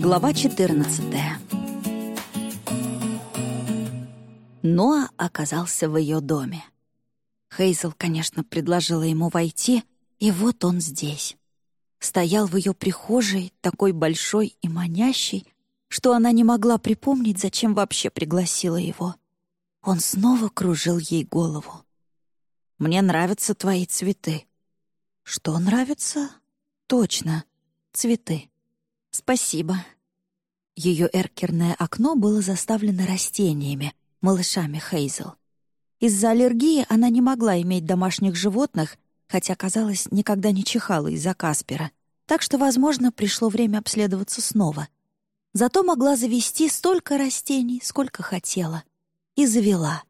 Глава 14 Ноа оказался в ее доме. Хейзел, конечно, предложила ему войти, и вот он здесь. Стоял в ее прихожей, такой большой и манящий, что она не могла припомнить, зачем вообще пригласила его. Он снова кружил ей голову. «Мне нравятся твои цветы». «Что нравится?» «Точно, цветы». «Спасибо». Ее эркерное окно было заставлено растениями, малышами Хейзел. Из-за аллергии она не могла иметь домашних животных, хотя, казалось, никогда не чихала из-за Каспера, так что, возможно, пришло время обследоваться снова. Зато могла завести столько растений, сколько хотела. И завела.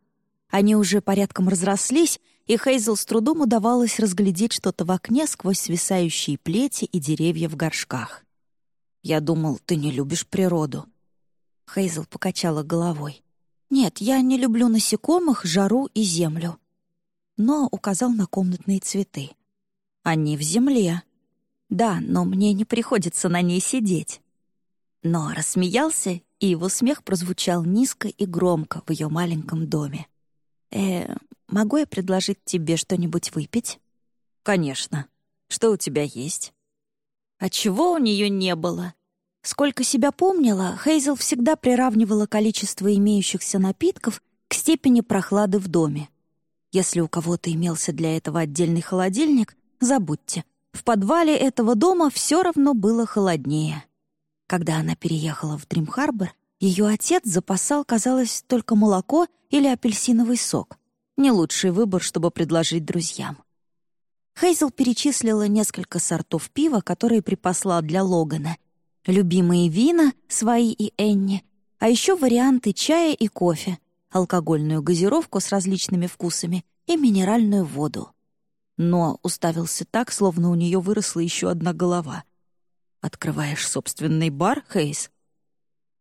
Они уже порядком разрослись, и Хейзел с трудом удавалось разглядеть что-то в окне сквозь свисающие плети и деревья в горшках. «Я думал, ты не любишь природу». Хейзел покачала головой. «Нет, я не люблю насекомых, жару и землю». Но указал на комнатные цветы. «Они в земле». «Да, но мне не приходится на ней сидеть». Но рассмеялся, и его смех прозвучал низко и громко в ее маленьком доме. «Э, могу я предложить тебе что-нибудь выпить?» «Конечно. Что у тебя есть?» А чего у нее не было? Сколько себя помнила, Хейзел всегда приравнивала количество имеющихся напитков к степени прохлады в доме. Если у кого-то имелся для этого отдельный холодильник, забудьте. В подвале этого дома все равно было холоднее. Когда она переехала в Дрим-Харбор, ее отец запасал, казалось, только молоко или апельсиновый сок. Не лучший выбор, чтобы предложить друзьям. Хейзел перечислила несколько сортов пива, которые припасла для Логана. Любимые вина, свои и Энни, а еще варианты чая и кофе, алкогольную газировку с различными вкусами и минеральную воду. Но уставился так, словно у нее выросла еще одна голова. «Открываешь собственный бар, Хейз?»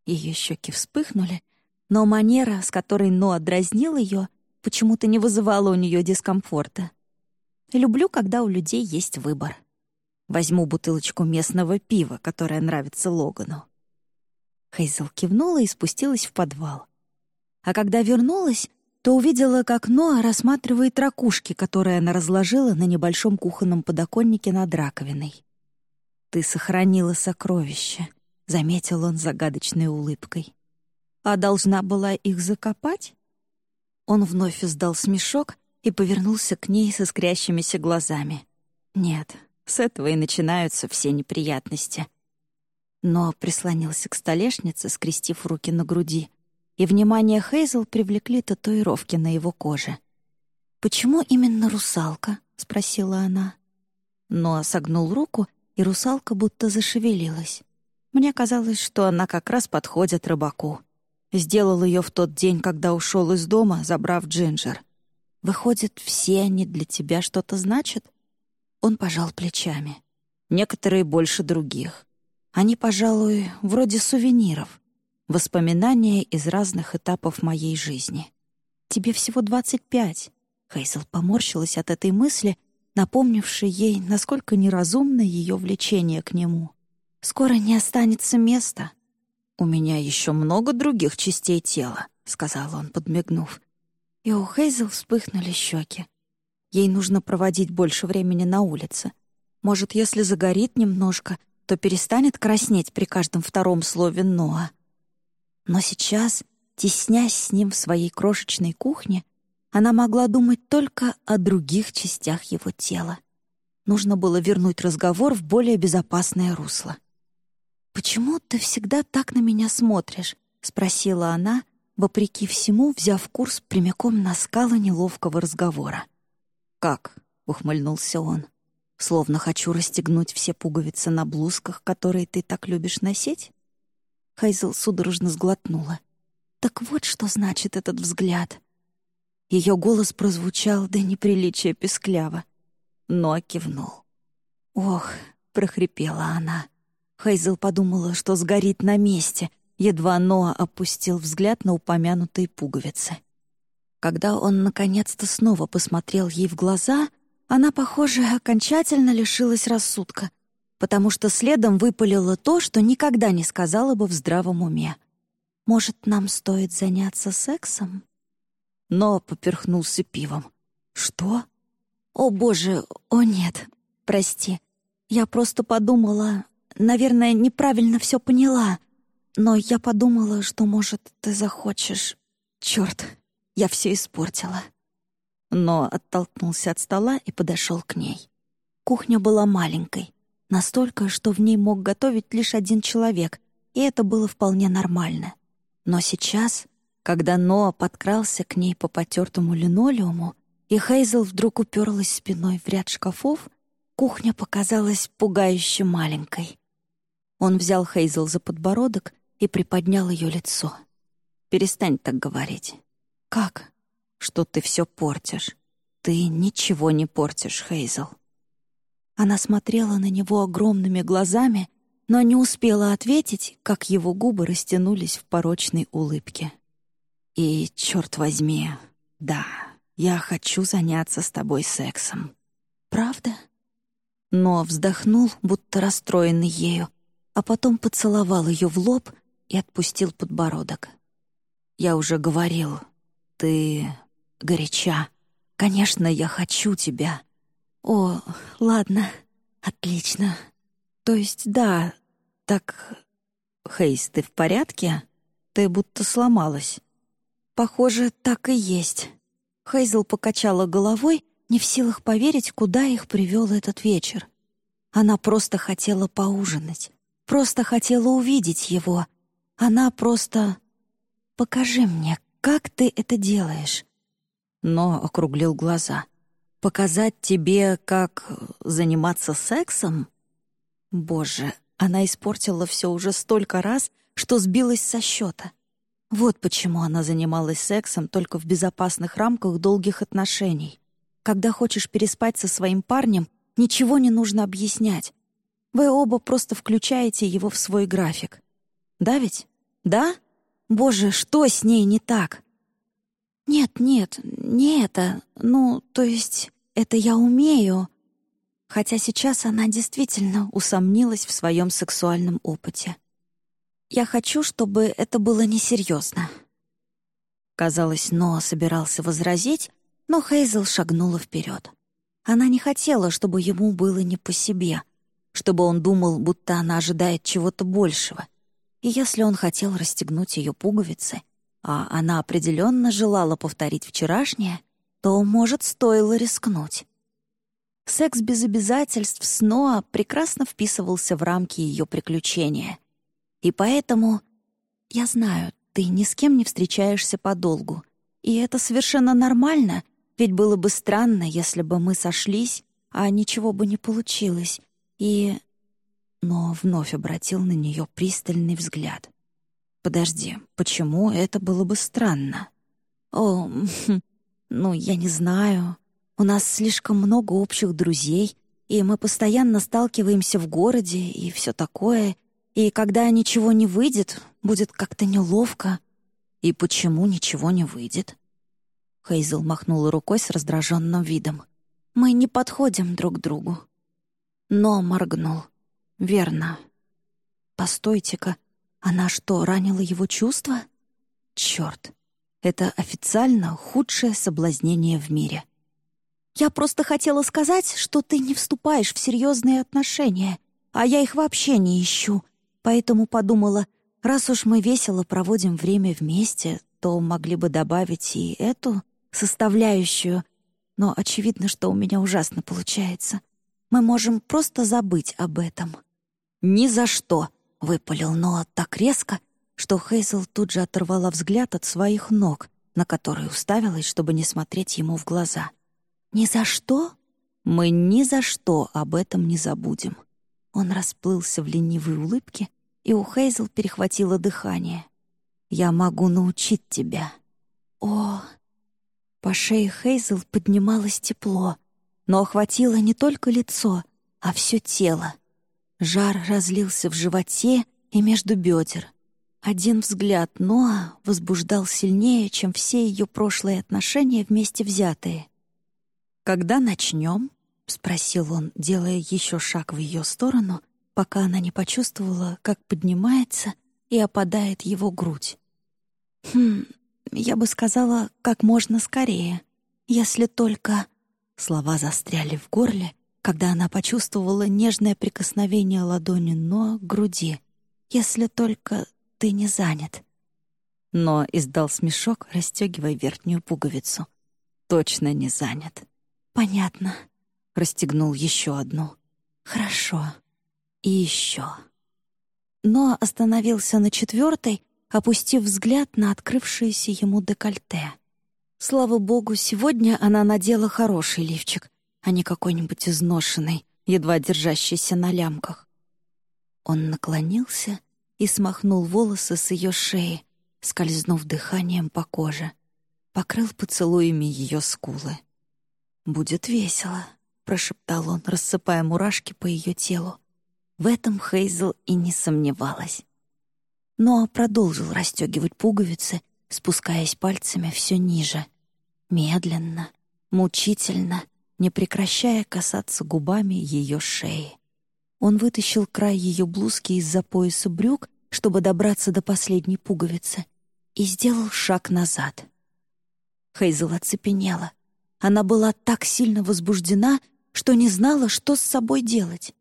Ее щеки вспыхнули, но манера, с которой Ноа дразнил ее, почему-то не вызывала у нее дискомфорта. Люблю, когда у людей есть выбор. Возьму бутылочку местного пива, которое нравится Логану. Хейзел кивнула и спустилась в подвал. А когда вернулась, то увидела, как Ноа рассматривает ракушки, которые она разложила на небольшом кухонном подоконнике над раковиной. «Ты сохранила сокровища», — заметил он загадочной улыбкой. «А должна была их закопать?» Он вновь издал смешок, и повернулся к ней со искрящимися глазами. Нет, с этого и начинаются все неприятности. Но прислонился к столешнице, скрестив руки на груди, и внимание Хейзел привлекли татуировки на его коже. «Почему именно русалка?» — спросила она. Но согнул руку, и русалка будто зашевелилась. Мне казалось, что она как раз подходит рыбаку. Сделал ее в тот день, когда ушел из дома, забрав Джинджер. Выходит, все они для тебя что-то значат? Он пожал плечами. Некоторые больше других. Они, пожалуй, вроде сувениров. Воспоминания из разных этапов моей жизни. Тебе всего двадцать пять. Хейзел поморщилась от этой мысли, напомнившей ей, насколько неразумно ее влечение к нему. «Скоро не останется места». «У меня еще много других частей тела», — сказал он, подмигнув и у Хейзел вспыхнули щеки. Ей нужно проводить больше времени на улице. Может, если загорит немножко, то перестанет краснеть при каждом втором слове «Ноа». Но сейчас, теснясь с ним в своей крошечной кухне, она могла думать только о других частях его тела. Нужно было вернуть разговор в более безопасное русло. «Почему ты всегда так на меня смотришь?» — спросила она, вопреки всему взяв курс прямиком на скалы неловкого разговора. «Как?» — ухмыльнулся он. «Словно хочу расстегнуть все пуговицы на блузках, которые ты так любишь носить?» Хайзел судорожно сглотнула. «Так вот что значит этот взгляд». Ее голос прозвучал до неприличия пескляво, но кивнул. «Ох!» — прохрипела она. Хайзел подумала, что сгорит на месте, едва Ноа опустил взгляд на упомянутые пуговицы. Когда он наконец-то снова посмотрел ей в глаза, она, похоже, окончательно лишилась рассудка. потому что следом выпалило то, что никогда не сказала бы в здравом уме. «Может, нам стоит заняться сексом?» Но поперхнулся пивом. «Что?» «О, боже, о нет, прости. Я просто подумала, наверное, неправильно все поняла. Но я подумала, что, может, ты захочешь... Черт, я все испортила». Но оттолкнулся от стола и подошел к ней. Кухня была маленькой, настолько, что в ней мог готовить лишь один человек, и это было вполне нормально. Но сейчас, когда Ноа подкрался к ней по потертому линолеуму, и Хейзел вдруг уперлась спиной в ряд шкафов, кухня показалась пугающе маленькой. Он взял Хейзел за подбородок и приподнял ее лицо. «Перестань так говорить». «Как?» «Что ты все портишь. Ты ничего не портишь, Хейзел». Она смотрела на него огромными глазами, но не успела ответить, как его губы растянулись в порочной улыбке. «И, черт возьми, да, я хочу заняться с тобой сексом». «Правда?» Но вздохнул, будто расстроенный ею, а потом поцеловал ее в лоб и отпустил подбородок. «Я уже говорил, ты горяча. Конечно, я хочу тебя». «О, ладно, отлично. То есть, да, так... Хейс, ты в порядке? Ты будто сломалась». «Похоже, так и есть». Хейзел покачала головой, не в силах поверить, куда их привел этот вечер. Она просто хотела поужинать, просто хотела увидеть его. Она просто... «Покажи мне, как ты это делаешь?» Но округлил глаза. «Показать тебе, как заниматься сексом?» Боже, она испортила все уже столько раз, что сбилась со счета. Вот почему она занималась сексом только в безопасных рамках долгих отношений. Когда хочешь переспать со своим парнем, ничего не нужно объяснять. Вы оба просто включаете его в свой график. Да ведь? Да? Боже, что с ней не так? Нет, нет, не это. Ну, то есть, это я умею. Хотя сейчас она действительно усомнилась в своем сексуальном опыте. Я хочу, чтобы это было несерьезно. Казалось, Ноа собирался возразить, но Хейзел шагнула вперед. Она не хотела, чтобы ему было не по себе, чтобы он думал, будто она ожидает чего-то большего. И если он хотел расстегнуть ее пуговицы, а она определенно желала повторить вчерашнее, то, может, стоило рискнуть. Секс без обязательств с Ноа прекрасно вписывался в рамки ее приключения — и поэтому... Я знаю, ты ни с кем не встречаешься подолгу. И это совершенно нормально, ведь было бы странно, если бы мы сошлись, а ничего бы не получилось. И... Но вновь обратил на нее пристальный взгляд. «Подожди, почему это было бы странно?» «О, ну, я не знаю. У нас слишком много общих друзей, и мы постоянно сталкиваемся в городе и все такое, и когда ничего не выйдет, будет как-то неловко. И почему ничего не выйдет? Хейзел махнула рукой с раздраженным видом. Мы не подходим друг другу. Но моргнул. Верно. Постойте-ка, она что, ранила его чувства? Черт, это официально худшее соблазнение в мире. Я просто хотела сказать, что ты не вступаешь в серьезные отношения, а я их вообще не ищу, Поэтому подумала, раз уж мы весело проводим время вместе, то могли бы добавить и эту составляющую. Но очевидно, что у меня ужасно получается. Мы можем просто забыть об этом. «Ни за что!» — выпалил Ноа так резко, что Хейзел тут же оторвала взгляд от своих ног, на которые уставилась, чтобы не смотреть ему в глаза. «Ни за что?» «Мы ни за что об этом не забудем». Он расплылся в ленивой улыбке, и у Хейзел перехватило дыхание. «Я могу научить тебя». «О!» По шее Хейзел поднималось тепло, но охватило не только лицо, а все тело. Жар разлился в животе и между бедер. Один взгляд Ноа возбуждал сильнее, чем все ее прошлые отношения вместе взятые. «Когда начнем?» — спросил он, делая еще шаг в ее сторону пока она не почувствовала, как поднимается и опадает его грудь. «Хм, я бы сказала, как можно скорее, если только...» Слова застряли в горле, когда она почувствовала нежное прикосновение ладони но к груди. «Если только ты не занят». Но издал смешок, расстегивая верхнюю пуговицу. «Точно не занят». «Понятно». Расстегнул еще одну. «Хорошо. И еще». Но остановился на четвертой, опустив взгляд на открывшееся ему декольте. Слава богу, сегодня она надела хороший лифчик, а не какой-нибудь изношенный, едва держащийся на лямках. Он наклонился и смахнул волосы с ее шеи, скользнув дыханием по коже, покрыл поцелуями ее скулы. «Будет весело», — прошептал он, рассыпая мурашки по ее телу. В этом Хейзел и не сомневалась. Но продолжил расстегивать пуговицы, спускаясь пальцами все ниже. Медленно, мучительно, не прекращая касаться губами ее шеи. Он вытащил край ее блузки из-за пояса брюк, чтобы добраться до последней пуговицы, и сделал шаг назад. Хейзел оцепенела. Она была так сильно возбуждена, что не знала, что с собой делать.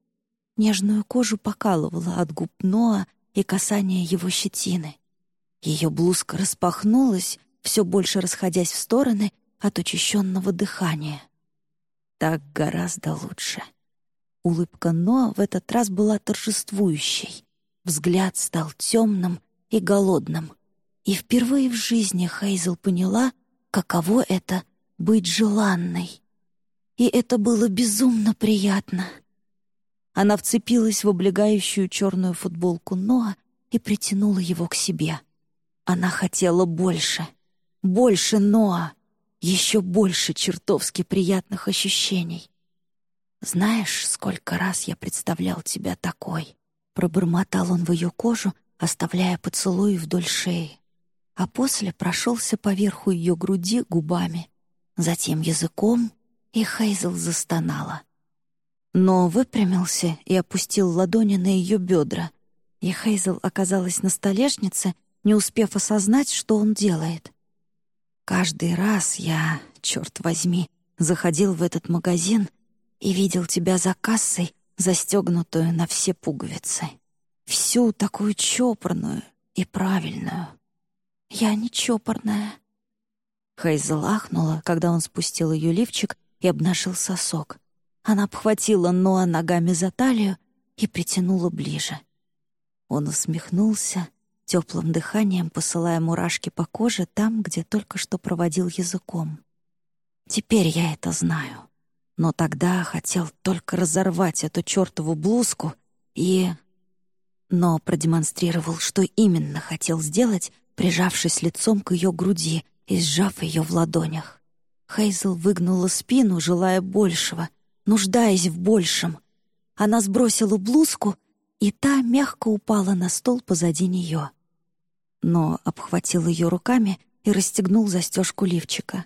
Нежную кожу покалывала от губ Ноа и касания его щетины. Ее блузка распахнулась, все больше расходясь в стороны от учащенного дыхания. Так гораздо лучше. Улыбка Ноа в этот раз была торжествующей. Взгляд стал темным и голодным. И впервые в жизни Хейзел поняла, каково это — быть желанной. И это было безумно приятно. Она вцепилась в облегающую черную футболку Ноа и притянула его к себе. Она хотела больше. Больше Ноа. Еще больше чертовски приятных ощущений. «Знаешь, сколько раз я представлял тебя такой?» Пробормотал он в ее кожу, оставляя поцелуи вдоль шеи. А после прошелся поверху ее груди губами, затем языком, и Хейзел застонала. Но выпрямился и опустил ладони на ее бедра, и Хейзел оказалась на столешнице, не успев осознать, что он делает. Каждый раз я, черт возьми, заходил в этот магазин и видел тебя за кассой, застегнутую на все пуговицы. Всю такую чопорную и правильную. Я не чопорная. Хейзел ахнула, когда он спустил ее лифчик и обнажил сосок. Она обхватила Ноа ногами за талию и притянула ближе. Он усмехнулся, теплым дыханием посылая мурашки по коже там, где только что проводил языком. «Теперь я это знаю но тогда хотел только разорвать эту чертову блузку и... Но продемонстрировал, что именно хотел сделать, прижавшись лицом к ее груди и сжав ее в ладонях. Хейзел выгнула спину, желая большего, нуждаясь в большем. Она сбросила блузку, и та мягко упала на стол позади нее. Но обхватил ее руками и расстегнул застежку лифчика.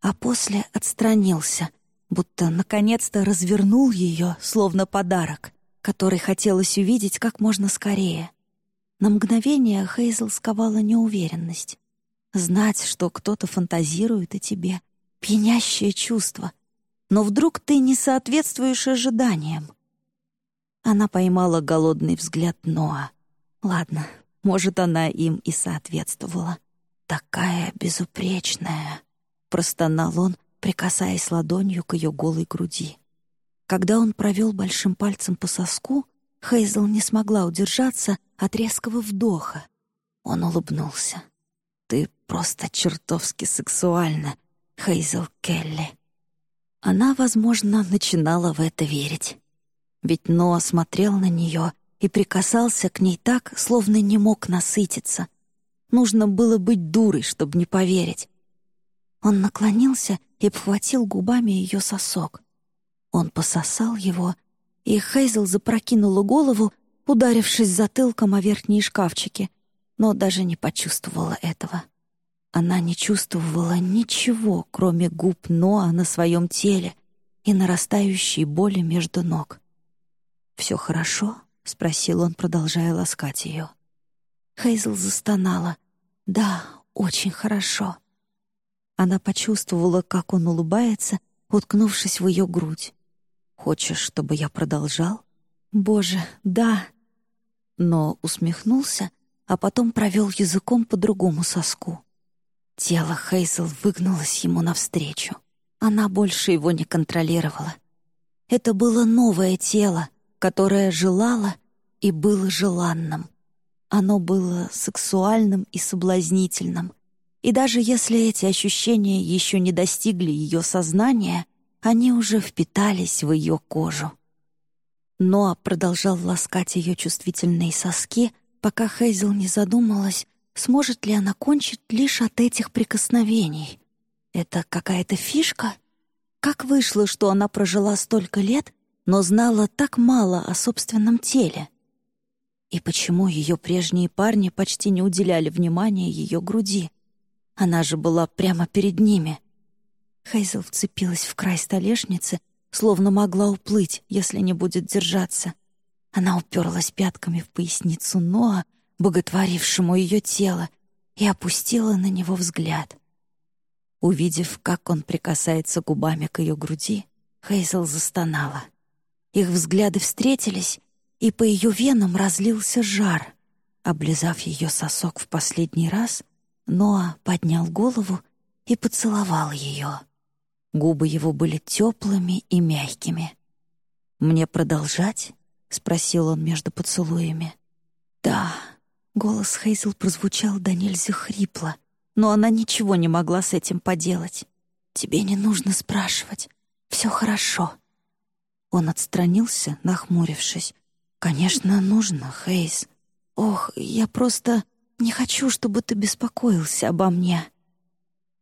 А после отстранился — будто наконец-то развернул ее, словно подарок, который хотелось увидеть как можно скорее. На мгновение Хейзел сковала неуверенность. Знать, что кто-то фантазирует о тебе — пьянящее чувство. Но вдруг ты не соответствуешь ожиданиям. Она поймала голодный взгляд Ноа. Ладно, может, она им и соответствовала. «Такая безупречная», — простонал он, прикасаясь ладонью к ее голой груди. Когда он провел большим пальцем по соску, Хейзел не смогла удержаться от резкого вдоха. Он улыбнулся. «Ты просто чертовски сексуальна, Хейзел Келли». Она, возможно, начинала в это верить. Ведь Ноа смотрел на нее и прикасался к ней так, словно не мог насытиться. Нужно было быть дурой, чтобы не поверить. Он наклонился и обхватил губами ее сосок. Он пососал его, и Хейзел запрокинула голову, ударившись затылком о верхние шкафчики, но даже не почувствовала этого. Она не чувствовала ничего, кроме губ Ноа на своем теле и нарастающей боли между ног. «Все хорошо?» — спросил он, продолжая ласкать ее. Хейзл застонала. «Да, очень хорошо». Она почувствовала, как он улыбается, уткнувшись в ее грудь. «Хочешь, чтобы я продолжал?» «Боже, да!» Но усмехнулся, а потом провел языком по другому соску. Тело Хейзел выгнулось ему навстречу. Она больше его не контролировала. Это было новое тело, которое желало и было желанным. Оно было сексуальным и соблазнительным. И даже если эти ощущения еще не достигли ее сознания, они уже впитались в ее кожу. Ноа продолжал ласкать ее чувствительные соски, пока Хейзел не задумалась, сможет ли она кончить лишь от этих прикосновений. Это какая-то фишка? Как вышло, что она прожила столько лет, но знала так мало о собственном теле? И почему ее прежние парни почти не уделяли внимания ее груди? Она же была прямо перед ними. Хейзел вцепилась в край столешницы, словно могла уплыть, если не будет держаться. Она уперлась пятками в поясницу Ноа, боготворившему ее тело, и опустила на него взгляд. Увидев, как он прикасается губами к ее груди, Хейзел застонала. Их взгляды встретились, и по ее венам разлился жар. Облизав ее сосок в последний раз, Ноа поднял голову и поцеловал ее. Губы его были теплыми и мягкими. «Мне продолжать?» — спросил он между поцелуями. «Да», Голос Хейзел прозвучал до нельзя хрипло, но она ничего не могла с этим поделать. «Тебе не нужно спрашивать. Все хорошо». Он отстранился, нахмурившись. «Конечно, нужно, Хейз. Ох, я просто не хочу, чтобы ты беспокоился обо мне».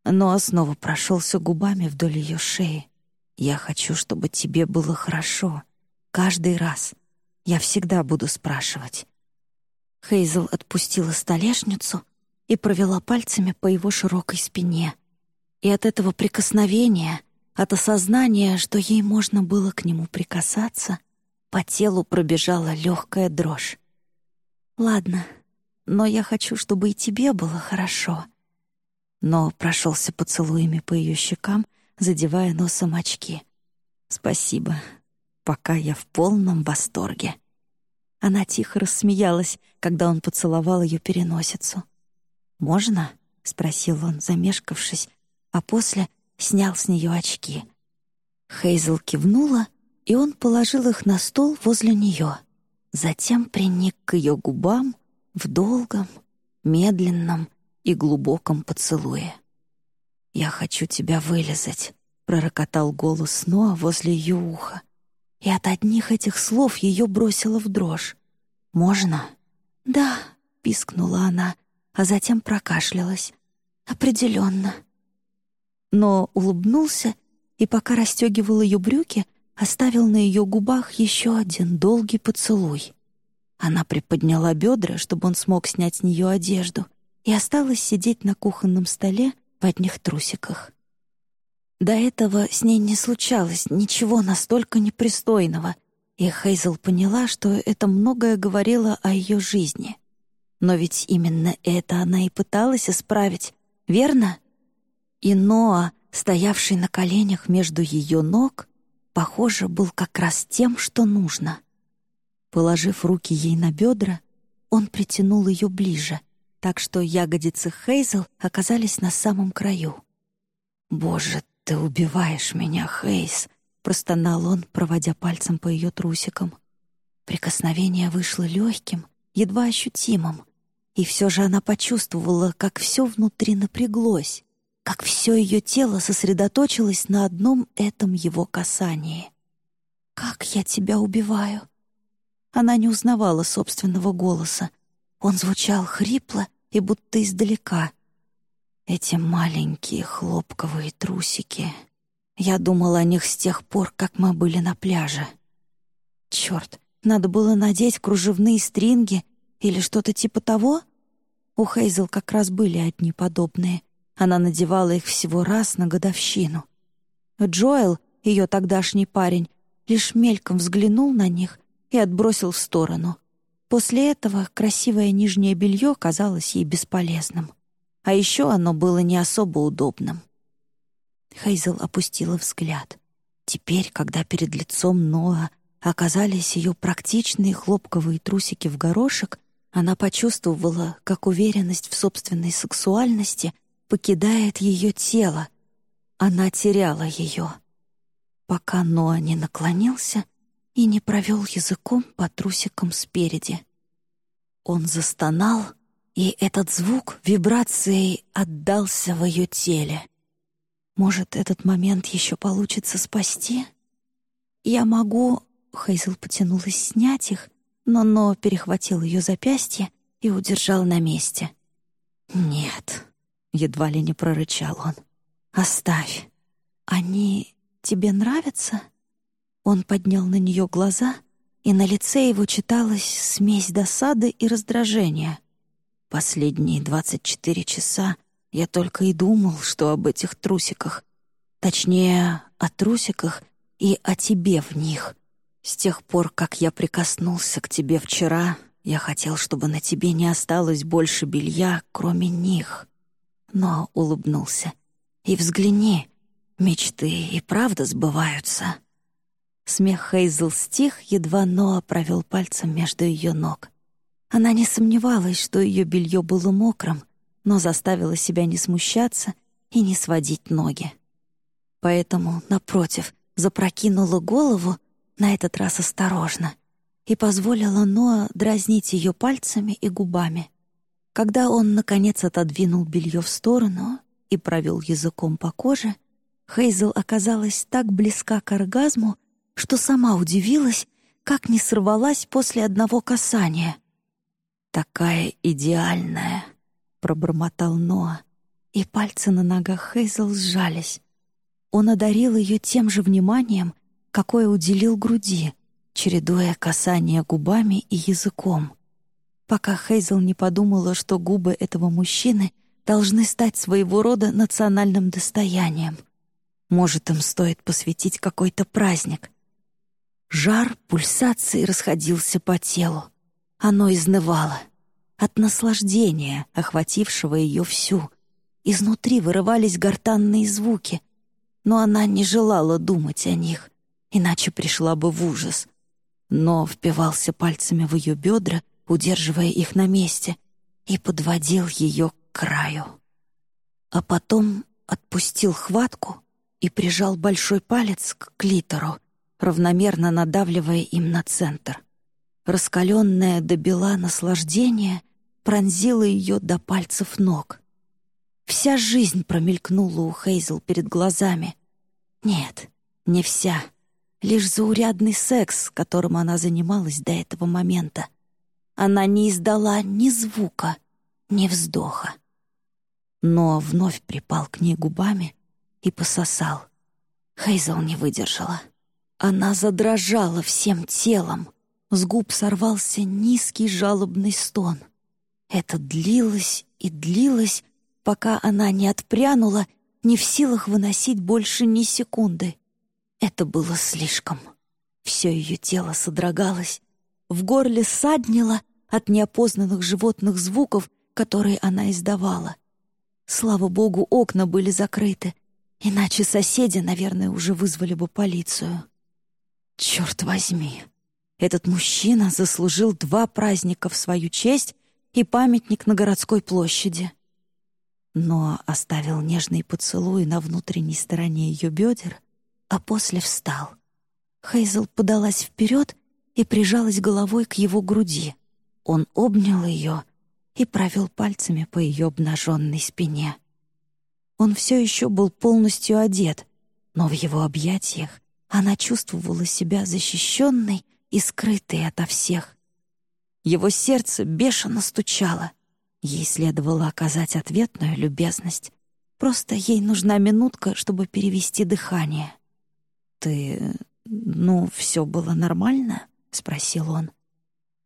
Но снова прошелся губами вдоль ее шеи. «Я хочу, чтобы тебе было хорошо. Каждый раз. Я всегда буду спрашивать. Хейзел отпустила столешницу и провела пальцами по его широкой спине. И от этого прикосновения, от осознания, что ей можно было к нему прикасаться, по телу пробежала легкая дрожь. «Ладно, но я хочу, чтобы и тебе было хорошо». Но прошелся поцелуями по ее щекам, задевая носом очки. «Спасибо. Пока я в полном восторге». Она тихо рассмеялась, когда он поцеловал ее переносицу. «Можно?» — спросил он, замешкавшись, а после снял с нее очки. Хейзел кивнула, и он положил их на стол возле нее. Затем приник к ее губам в долгом, медленном и глубоком поцелуе. «Я хочу тебя вылезать», — пророкотал голос Ноа возле ее уха и от одних этих слов ее бросило в дрожь. «Можно?» «Да», — пискнула она, а затем прокашлялась. «Определенно». Но улыбнулся и, пока расстегивал ее брюки, оставил на ее губах еще один долгий поцелуй. Она приподняла бедра, чтобы он смог снять с нее одежду, и осталась сидеть на кухонном столе в одних трусиках. До этого с ней не случалось ничего настолько непристойного, и Хейзел поняла, что это многое говорило о ее жизни. Но ведь именно это она и пыталась исправить, верно? И Ноа, стоявший на коленях между ее ног, похоже, был как раз тем, что нужно. Положив руки ей на бедра, он притянул ее ближе, так что ягодицы Хейзел оказались на самом краю. «Боже, «Ты убиваешь меня, Хейс!» — простонал он, проводя пальцем по ее трусикам. Прикосновение вышло легким, едва ощутимым, и все же она почувствовала, как все внутри напряглось, как все ее тело сосредоточилось на одном этом его касании. «Как я тебя убиваю!» Она не узнавала собственного голоса. Он звучал хрипло и будто издалека — эти маленькие хлопковые трусики. Я думал о них с тех пор, как мы были на пляже. Черт, надо было надеть кружевные стринги или что-то типа того? У Хейзел как раз были одни подобные. Она надевала их всего раз на годовщину. Джоэл, ее тогдашний парень, лишь мельком взглянул на них и отбросил в сторону. После этого красивое нижнее белье казалось ей бесполезным. А еще оно было не особо удобным. Хейзел опустила взгляд. Теперь, когда перед лицом Ноа оказались ее практичные хлопковые трусики в горошек, она почувствовала, как уверенность в собственной сексуальности покидает ее тело. Она теряла ее. Пока Ноа не наклонился и не провел языком по трусикам спереди. Он застонал, и этот звук вибрацией отдался в ее теле. Может, этот момент еще получится спасти? Я могу... Хейзел потянулась снять их, но Но перехватил ее запястье и удержал на месте. «Нет», — едва ли не прорычал он, — «оставь. Они тебе нравятся?» Он поднял на нее глаза, и на лице его читалась смесь досады и раздражения. Последние двадцать четыре часа я только и думал, что об этих трусиках. Точнее, о трусиках и о тебе в них. С тех пор, как я прикоснулся к тебе вчера, я хотел, чтобы на тебе не осталось больше белья, кроме них. Но улыбнулся. И взгляни, мечты и правда сбываются. Смех Хейзл стих, едва Ноа провел пальцем между ее ног. Она не сомневалась, что ее белье было мокрым, но заставила себя не смущаться и не сводить ноги. Поэтому, напротив, запрокинула голову, на этот раз осторожно, и позволила Ноа дразнить ее пальцами и губами. Когда он, наконец, отодвинул белье в сторону и провел языком по коже, Хейзел оказалась так близка к оргазму, что сама удивилась, как не сорвалась после одного касания — «Такая идеальная», — пробормотал Ноа, и пальцы на ногах Хейзел сжались. Он одарил ее тем же вниманием, какое уделил груди, чередуя касания губами и языком. Пока Хейзел не подумала, что губы этого мужчины должны стать своего рода национальным достоянием. Может, им стоит посвятить какой-то праздник. Жар пульсации расходился по телу. Оно изнывало. От наслаждения, охватившего ее всю. Изнутри вырывались гортанные звуки, но она не желала думать о них, иначе пришла бы в ужас. Но впивался пальцами в ее бедра, удерживая их на месте, и подводил ее к краю. А потом отпустил хватку и прижал большой палец к клитору, равномерно надавливая им на центр. Раскаленное до бела наслаждение пронзило ее до пальцев ног. Вся жизнь промелькнула у Хейзел перед глазами. Нет, не вся. Лишь заурядный секс, которым она занималась до этого момента. Она не издала ни звука, ни вздоха. Но вновь припал к ней губами и пососал. Хейзел не выдержала. Она задрожала всем телом, с губ сорвался низкий жалобный стон. Это длилось и длилось, пока она не отпрянула, не в силах выносить больше ни секунды. Это было слишком. Все ее тело содрогалось. В горле саднило от неопознанных животных звуков, которые она издавала. Слава богу, окна были закрыты, иначе соседи, наверное, уже вызвали бы полицию. Черт возьми! Этот мужчина заслужил два праздника в свою честь и памятник на городской площади. Но оставил нежный поцелуй на внутренней стороне ее бедер, а после встал. Хейзел подалась вперед и прижалась головой к его груди. Он обнял ее и провел пальцами по ее обнаженной спине. Он все еще был полностью одет, но в его объятиях она чувствовала себя защищенной и скрытый ото всех. Его сердце бешено стучало. Ей следовало оказать ответную любезность. Просто ей нужна минутка, чтобы перевести дыхание. «Ты... ну, все было нормально?» — спросил он.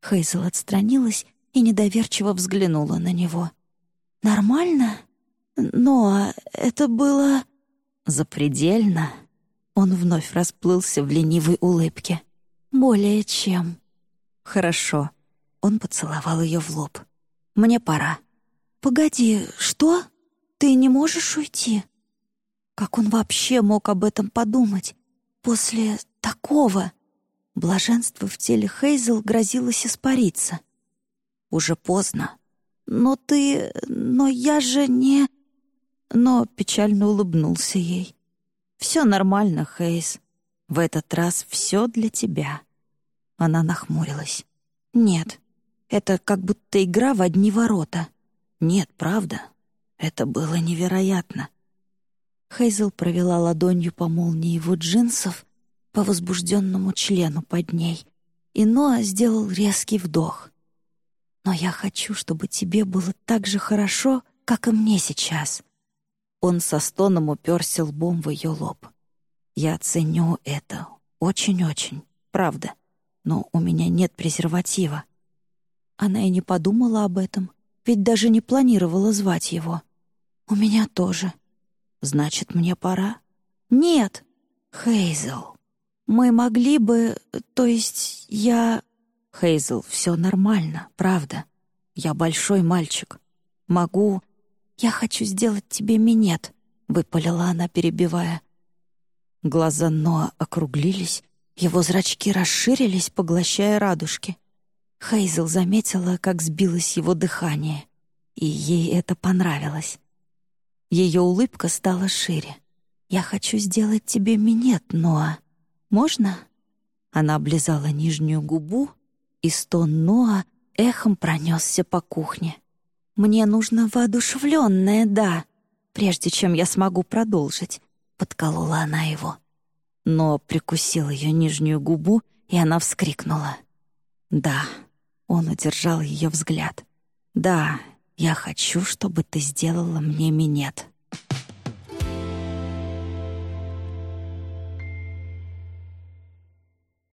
Хейзел отстранилась и недоверчиво взглянула на него. «Нормально? Но это было...» «Запредельно?» Он вновь расплылся в ленивой улыбке. «Более чем». «Хорошо». Он поцеловал ее в лоб. «Мне пора». «Погоди, что? Ты не можешь уйти?» Как он вообще мог об этом подумать? После такого? Блаженство в теле Хейзел грозилось испариться. «Уже поздно. Но ты... Но я же не...» Но печально улыбнулся ей. «Все нормально, Хейз. В этот раз все для тебя». Она нахмурилась. «Нет, это как будто игра в одни ворота. Нет, правда. Это было невероятно». Хейзел провела ладонью по молнии его джинсов, по возбужденному члену под ней, и Ноа сделал резкий вдох. «Но я хочу, чтобы тебе было так же хорошо, как и мне сейчас». Он со стоном уперся лбом в ее лоб. «Я ценю это. Очень-очень. Правда. Но у меня нет презерватива». Она и не подумала об этом, ведь даже не планировала звать его. «У меня тоже». «Значит, мне пора?» «Нет, Хейзел. Мы могли бы... То есть я...» «Хейзел, все нормально, правда. Я большой мальчик. Могу...» «Я хочу сделать тебе минет», — выпалила она, перебивая. Глаза Ноа округлились, его зрачки расширились, поглощая радужки. Хейзел заметила, как сбилось его дыхание, и ей это понравилось. Ее улыбка стала шире. «Я хочу сделать тебе минет, Ноа. Можно?» Она облизала нижнюю губу, и стон Ноа эхом пронесся по кухне. «Мне нужно воодушевленное «да», прежде чем я смогу продолжить», — подколола она его. Но прикусил ее нижнюю губу, и она вскрикнула. «Да», — он удержал ее взгляд. «Да, я хочу, чтобы ты сделала мне минет».